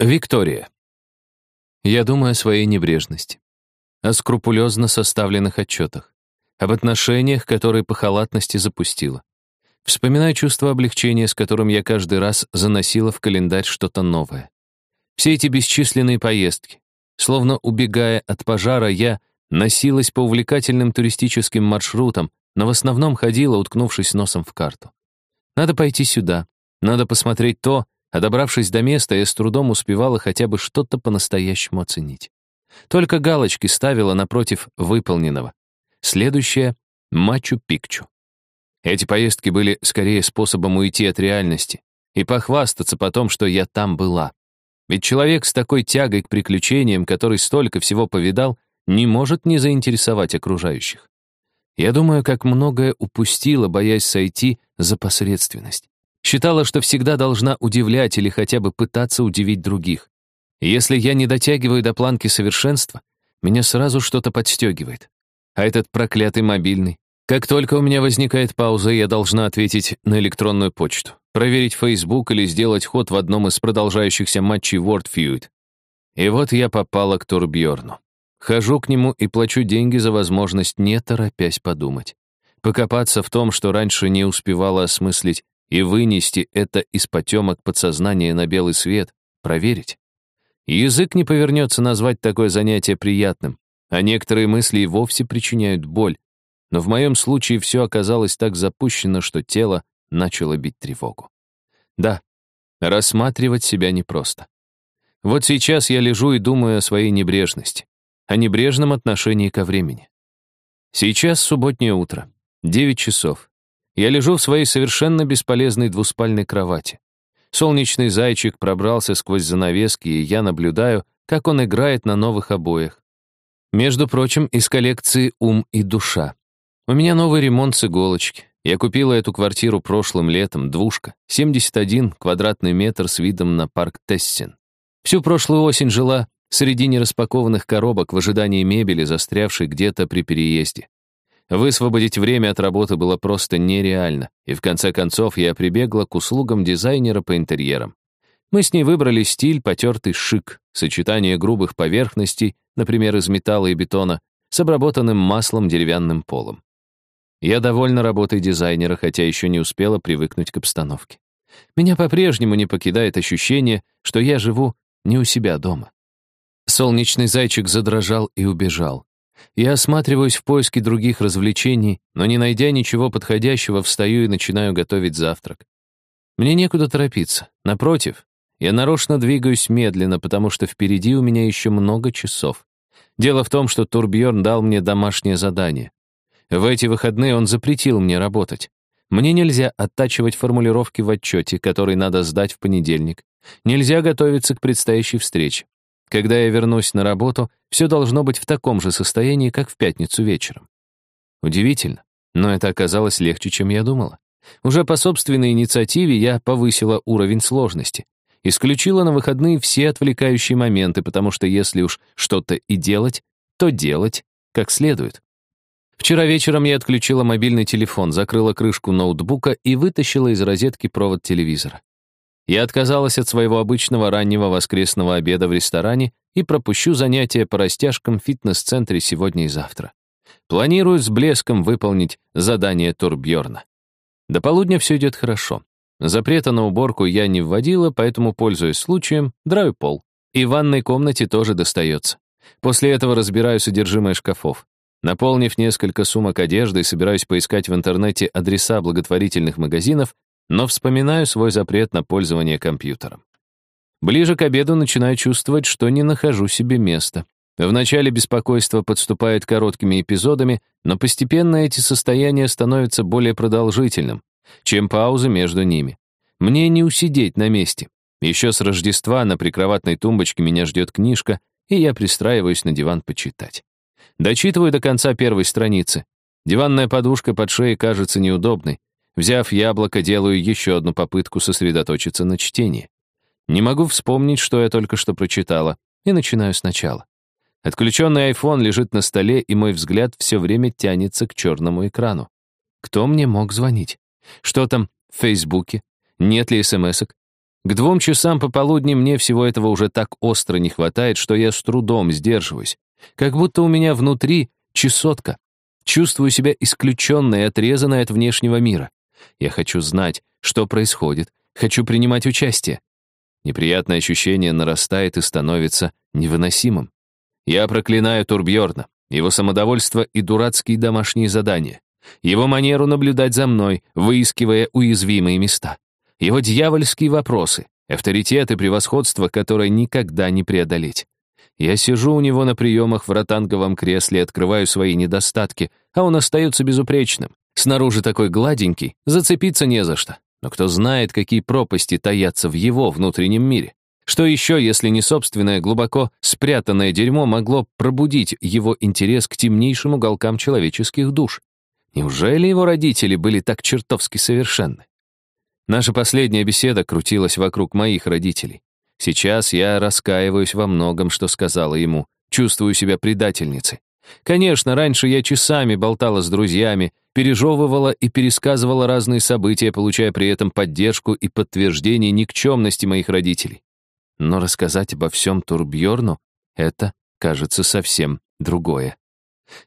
Виктория. Я думаю о своей небрежности, о скрупулезно составленных отчетах, об отношениях, которые по халатности запустила. Вспоминаю чувство облегчения, с которым я каждый раз заносила в календарь что-то новое. Все эти бесчисленные поездки. Словно убегая от пожара, я носилась по увлекательным туристическим маршрутам, но в основном ходила, уткнувшись носом в карту. Надо пойти сюда, надо посмотреть то, а добравшись до места, я с трудом успевала хотя бы что-то по-настоящему оценить. Только галочки ставила напротив выполненного. Следующее — Мачу-Пикчу. Эти поездки были скорее способом уйти от реальности и похвастаться потом, что я там была. Ведь человек с такой тягой к приключениям, который столько всего повидал, не может не заинтересовать окружающих. Я думаю, как многое упустила, боясь сойти за посредственность. Считала, что всегда должна удивлять или хотя бы пытаться удивить других. И если я не дотягиваю до планки совершенства, меня сразу что-то подстегивает. А этот проклятый мобильный. Как только у меня возникает пауза, я должна ответить на электронную почту, проверить Facebook или сделать ход в одном из продолжающихся матчей World Feud. И вот я попала к Турбьорну. Хожу к нему и плачу деньги за возможность, не торопясь подумать. Покопаться в том, что раньше не успевала осмыслить, и вынести это из потемок подсознания на белый свет, проверить. Язык не повернется назвать такое занятие приятным, а некоторые мысли и вовсе причиняют боль. Но в моем случае все оказалось так запущено, что тело начало бить тревогу. Да, рассматривать себя непросто. Вот сейчас я лежу и думаю о своей небрежности, о небрежном отношении ко времени. Сейчас субботнее утро, 9 часов. Я лежу в своей совершенно бесполезной двуспальной кровати. Солнечный зайчик пробрался сквозь занавески, и я наблюдаю, как он играет на новых обоях. Между прочим, из коллекции «Ум и душа». У меня новый ремонт с иголочки. Я купила эту квартиру прошлым летом, двушка, 71 квадратный метр с видом на парк Тессин. Всю прошлую осень жила среди нераспакованных коробок в ожидании мебели, застрявшей где-то при переезде. Высвободить время от работы было просто нереально, и в конце концов я прибегла к услугам дизайнера по интерьерам. Мы с ней выбрали стиль потертый шик, сочетание грубых поверхностей, например, из металла и бетона, с обработанным маслом деревянным полом. Я довольна работой дизайнера, хотя еще не успела привыкнуть к обстановке. Меня по-прежнему не покидает ощущение, что я живу не у себя дома. Солнечный зайчик задрожал и убежал. Я осматриваюсь в поиске других развлечений, но не найдя ничего подходящего, встаю и начинаю готовить завтрак. Мне некуда торопиться. Напротив, я нарочно двигаюсь медленно, потому что впереди у меня еще много часов. Дело в том, что Турбьерн дал мне домашнее задание. В эти выходные он запретил мне работать. Мне нельзя оттачивать формулировки в отчете, который надо сдать в понедельник. Нельзя готовиться к предстоящей встрече. Когда я вернусь на работу, все должно быть в таком же состоянии, как в пятницу вечером. Удивительно, но это оказалось легче, чем я думала. Уже по собственной инициативе я повысила уровень сложности. Исключила на выходные все отвлекающие моменты, потому что если уж что-то и делать, то делать как следует. Вчера вечером я отключила мобильный телефон, закрыла крышку ноутбука и вытащила из розетки провод телевизора. Я отказалась от своего обычного раннего воскресного обеда в ресторане и пропущу занятия по растяжкам в фитнес-центре сегодня и завтра. Планирую с блеском выполнить задание Турбьорна. До полудня все идет хорошо. Запрета на уборку я не вводила, поэтому, пользуясь случаем, драю пол. И в ванной комнате тоже достается. После этого разбираю содержимое шкафов. Наполнив несколько сумок одежды, собираюсь поискать в интернете адреса благотворительных магазинов, но вспоминаю свой запрет на пользование компьютером. Ближе к обеду начинаю чувствовать, что не нахожу себе места. Вначале беспокойство подступает короткими эпизодами, но постепенно эти состояния становятся более продолжительным, чем паузы между ними. Мне не усидеть на месте. Еще с Рождества на прикроватной тумбочке меня ждет книжка, и я пристраиваюсь на диван почитать. Дочитываю до конца первой страницы. Диванная подушка под шеей кажется неудобной. Взяв яблоко, делаю еще одну попытку сосредоточиться на чтении. Не могу вспомнить, что я только что прочитала, и начинаю сначала. Отключенный iPhone лежит на столе, и мой взгляд все время тянется к черному экрану. Кто мне мог звонить? Что там в Фейсбуке? Нет ли смс -ок? К двум часам пополудни мне всего этого уже так остро не хватает, что я с трудом сдерживаюсь. Как будто у меня внутри чесотка. Чувствую себя исключенной и отрезанной от внешнего мира. Я хочу знать, что происходит, хочу принимать участие. Неприятное ощущение нарастает и становится невыносимым. Я проклинаю Турбьорна, его самодовольство и дурацкие домашние задания, его манеру наблюдать за мной, выискивая уязвимые места, его дьявольские вопросы, авторитет и превосходство, которое никогда не преодолеть. Я сижу у него на приемах в ротанговом кресле, открываю свои недостатки, а он остается безупречным. Снаружи такой гладенький, зацепиться не за что. Но кто знает, какие пропасти таятся в его внутреннем мире. Что еще, если не собственное глубоко спрятанное дерьмо могло пробудить его интерес к темнейшим уголкам человеческих душ? Неужели его родители были так чертовски совершенны? Наша последняя беседа крутилась вокруг моих родителей. Сейчас я раскаиваюсь во многом, что сказала ему, чувствую себя предательницей. Конечно, раньше я часами болтала с друзьями, пережевывала и пересказывала разные события, получая при этом поддержку и подтверждение никчемности моих родителей. Но рассказать обо всем Турбьорну — это, кажется, совсем другое.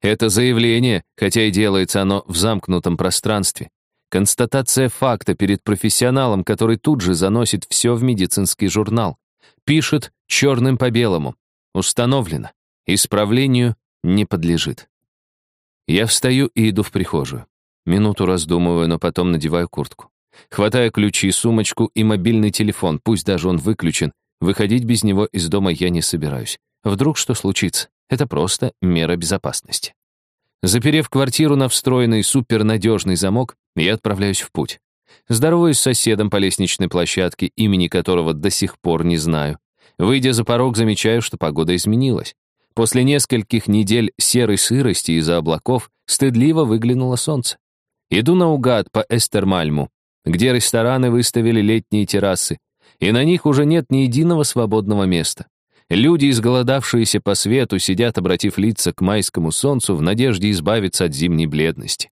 Это заявление, хотя и делается оно в замкнутом пространстве, констатация факта перед профессионалом, который тут же заносит все в медицинский журнал, пишет черным по белому, установлено, исправлению не подлежит. Я встаю и иду в прихожую. Минуту раздумываю, но потом надеваю куртку. Хватаю ключи, сумочку и мобильный телефон, пусть даже он выключен. Выходить без него из дома я не собираюсь. Вдруг что случится? Это просто мера безопасности. Заперев квартиру на встроенный супернадежный замок, я отправляюсь в путь. Здороваюсь с соседом по лестничной площадке, имени которого до сих пор не знаю. Выйдя за порог, замечаю, что погода изменилась. После нескольких недель серой сырости из-за облаков стыдливо выглянуло солнце. Иду наугад по Эстермальму, где рестораны выставили летние террасы, и на них уже нет ни единого свободного места. Люди, изголодавшиеся по свету, сидят, обратив лица к майскому солнцу в надежде избавиться от зимней бледности.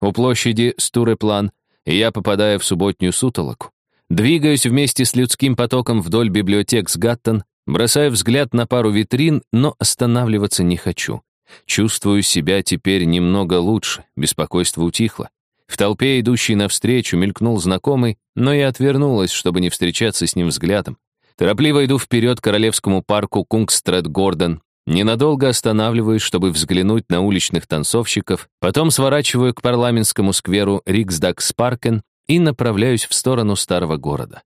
У площади Стуреплан я попадаю в субботнюю сутолоку. Двигаюсь вместе с людским потоком вдоль библиотек с Гаттон, Бросаю взгляд на пару витрин, но останавливаться не хочу. Чувствую себя теперь немного лучше, беспокойство утихло. В толпе, идущей навстречу, мелькнул знакомый, но я отвернулась, чтобы не встречаться с ним взглядом. Торопливо иду вперед к Королевскому парку Кунгстрет-Гордон, ненадолго останавливаюсь, чтобы взглянуть на уличных танцовщиков, потом сворачиваю к парламентскому скверу Риксдагспаркен и направляюсь в сторону старого города.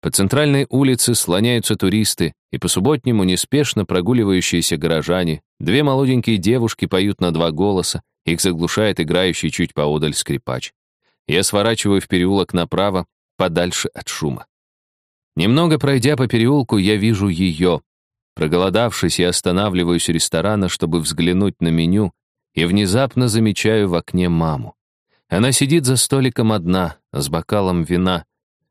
По центральной улице слоняются туристы, и по-субботнему неспешно прогуливающиеся горожане. Две молоденькие девушки поют на два голоса, их заглушает играющий чуть поодаль скрипач. Я сворачиваю в переулок направо, подальше от шума. Немного пройдя по переулку, я вижу ее. Проголодавшись, я останавливаюсь у ресторана, чтобы взглянуть на меню, и внезапно замечаю в окне маму. Она сидит за столиком одна, с бокалом вина,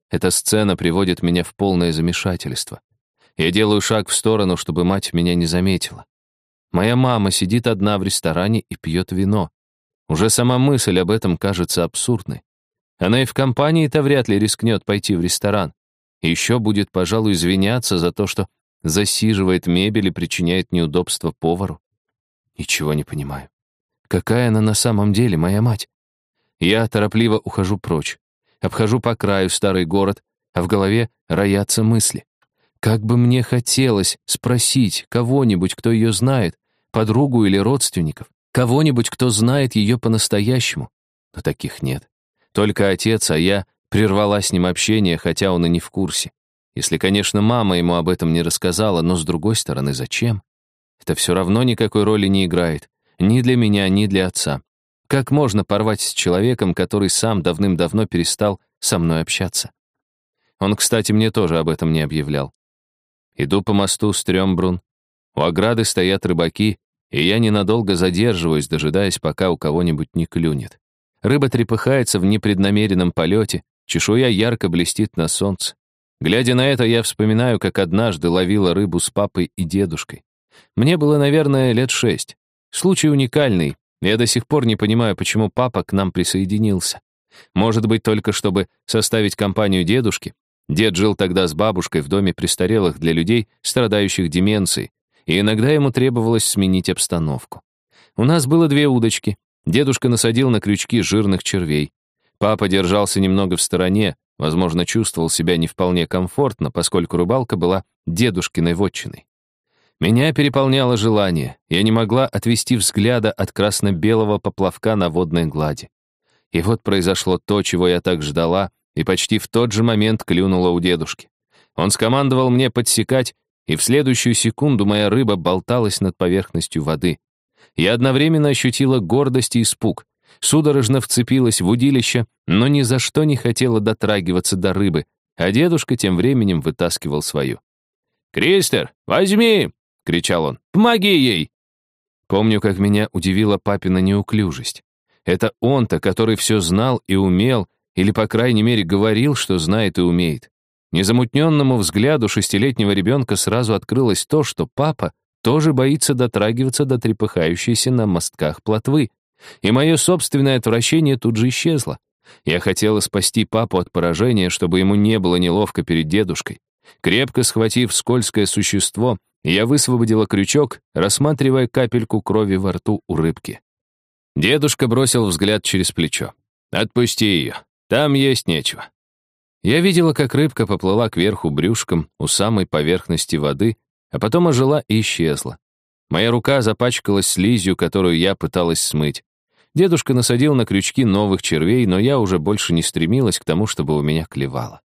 эта сцена приводит меня в полное замешательство. Я делаю шаг в сторону, чтобы мать меня не заметила. Моя мама сидит одна в ресторане и пьет вино. Уже сама мысль об этом кажется абсурдной. Она и в компании-то вряд ли рискнет пойти в ресторан. И еще будет, пожалуй, извиняться за то, что засиживает мебель и причиняет неудобства повару. Ничего не понимаю. Какая она на самом деле, моя мать? Я торопливо ухожу прочь обхожу по краю старый город, а в голове роятся мысли. Как бы мне хотелось спросить кого-нибудь, кто ее знает, подругу или родственников, кого-нибудь, кто знает ее по-настоящему. Но таких нет. Только отец, а я прервала с ним общение, хотя он и не в курсе. Если, конечно, мама ему об этом не рассказала, но с другой стороны, зачем? Это все равно никакой роли не играет. Ни для меня, ни для отца. Как можно порвать с человеком, который сам давным-давно перестал со мной общаться? Он, кстати, мне тоже об этом не объявлял. Иду по мосту Стрёмбрун. У ограды стоят рыбаки, и я ненадолго задерживаюсь, дожидаясь, пока у кого-нибудь не клюнет. Рыба трепыхается в непреднамеренном полете, чешуя ярко блестит на солнце. Глядя на это, я вспоминаю, как однажды ловила рыбу с папой и дедушкой. Мне было, наверное, лет шесть. Случай уникальный, я до сих пор не понимаю, почему папа к нам присоединился. Может быть, только чтобы составить компанию дедушке? Дед жил тогда с бабушкой в доме престарелых для людей, страдающих деменцией, и иногда ему требовалось сменить обстановку. У нас было две удочки. Дедушка насадил на крючки жирных червей. Папа держался немного в стороне, возможно, чувствовал себя не вполне комфортно, поскольку рыбалка была дедушкиной вотчиной. Меня переполняло желание. Я не могла отвести взгляда от красно-белого поплавка на водной глади. И вот произошло то, чего я так ждала, и почти в тот же момент клюнула у дедушки. Он скомандовал мне подсекать, и в следующую секунду моя рыба болталась над поверхностью воды. Я одновременно ощутила гордость и испуг. Судорожно вцепилась в удилище, но ни за что не хотела дотрагиваться до рыбы, а дедушка тем временем вытаскивал свою. «Кристер, возьми!» — кричал он. «Помоги ей!» Помню, как меня удивила папина неуклюжесть. Это он-то, который все знал и умел, или, по крайней мере, говорил, что знает и умеет. Незамутненному взгляду шестилетнего ребенка сразу открылось то, что папа тоже боится дотрагиваться до трепыхающейся на мостках плотвы. И мое собственное отвращение тут же исчезло. Я хотела спасти папу от поражения, чтобы ему не было неловко перед дедушкой. Крепко схватив скользкое существо, я высвободила крючок, рассматривая капельку крови во рту у рыбки. Дедушка бросил взгляд через плечо. «Отпусти ее, там есть нечего». Я видела, как рыбка поплыла кверху брюшком у самой поверхности воды, а потом ожила и исчезла. Моя рука запачкалась слизью, которую я пыталась смыть. Дедушка насадил на крючки новых червей, но я уже больше не стремилась к тому, чтобы у меня клевало.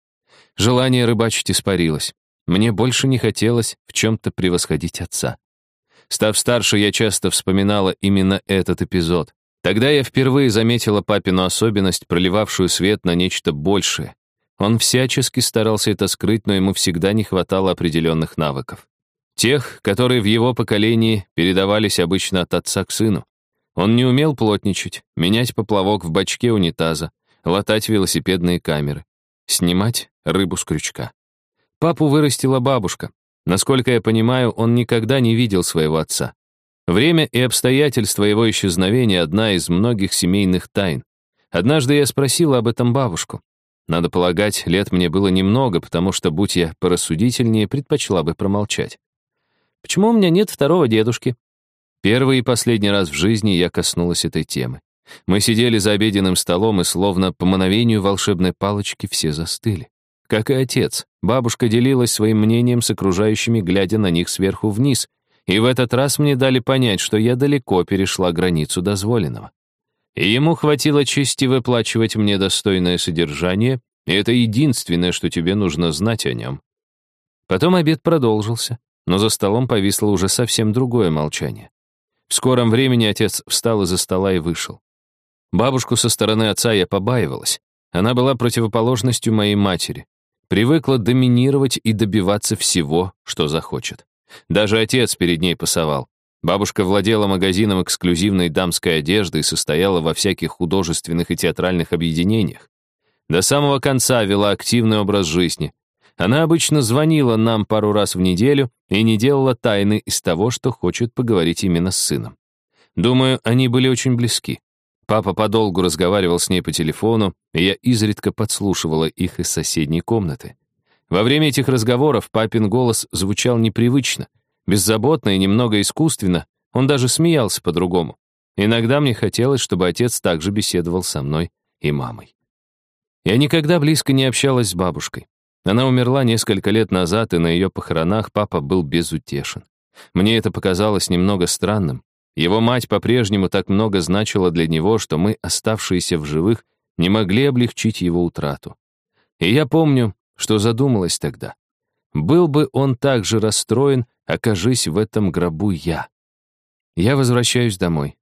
Желание рыбачить испарилось. Мне больше не хотелось в чем-то превосходить отца. Став старше, я часто вспоминала именно этот эпизод. Тогда я впервые заметила папину особенность, проливавшую свет на нечто большее. Он всячески старался это скрыть, но ему всегда не хватало определенных навыков. Тех, которые в его поколении передавались обычно от отца к сыну. Он не умел плотничать, менять поплавок в бачке унитаза, латать велосипедные камеры, снимать рыбу с крючка. Папу вырастила бабушка. Насколько я понимаю, он никогда не видел своего отца. Время и обстоятельства его исчезновения — одна из многих семейных тайн. Однажды я спросила об этом бабушку. Надо полагать, лет мне было немного, потому что, будь я порассудительнее, предпочла бы промолчать. Почему у меня нет второго дедушки? Первый и последний раз в жизни я коснулась этой темы. Мы сидели за обеденным столом, и словно по мановению волшебной палочки все застыли. Как и отец, бабушка делилась своим мнением с окружающими, глядя на них сверху вниз, и в этот раз мне дали понять, что я далеко перешла границу дозволенного. И ему хватило чести выплачивать мне достойное содержание, и это единственное, что тебе нужно знать о нем. Потом обед продолжился но за столом повисло уже совсем другое молчание. В скором времени отец встал из-за стола и вышел. Бабушку со стороны отца я побаивалась. Она была противоположностью моей матери. Привыкла доминировать и добиваться всего, что захочет. Даже отец перед ней пасовал. Бабушка владела магазином эксклюзивной дамской одежды и состояла во всяких художественных и театральных объединениях. До самого конца вела активный образ жизни, она обычно звонила нам пару раз в неделю и не делала тайны из того, что хочет поговорить именно с сыном. Думаю, они были очень близки. Папа подолгу разговаривал с ней по телефону, и я изредка подслушивала их из соседней комнаты. Во время этих разговоров папин голос звучал непривычно, беззаботно и немного искусственно, он даже смеялся по-другому. Иногда мне хотелось, чтобы отец также беседовал со мной и мамой. Я никогда близко не общалась с бабушкой. Она умерла несколько лет назад, и на ее похоронах папа был безутешен. Мне это показалось немного странным. Его мать по-прежнему так много значила для него, что мы, оставшиеся в живых, не могли облегчить его утрату. И я помню, что задумалась тогда. Был бы он так же расстроен, окажись в этом гробу я. Я возвращаюсь домой.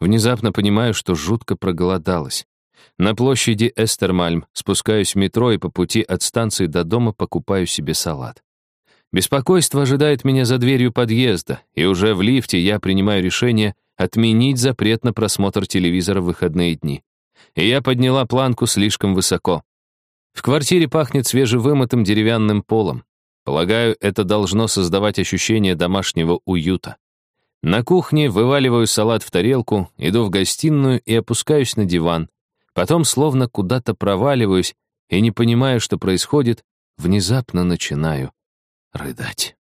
Внезапно понимаю, что жутко проголодалась. На площади Эстермальм спускаюсь в метро и по пути от станции до дома покупаю себе салат. Беспокойство ожидает меня за дверью подъезда, и уже в лифте я принимаю решение отменить запрет на просмотр телевизора в выходные дни. И я подняла планку слишком высоко. В квартире пахнет свежевымытым деревянным полом. Полагаю, это должно создавать ощущение домашнего уюта. На кухне вываливаю салат в тарелку, иду в гостиную и опускаюсь на диван, Потом словно куда-то проваливаюсь и не понимаю, что происходит, внезапно начинаю рыдать.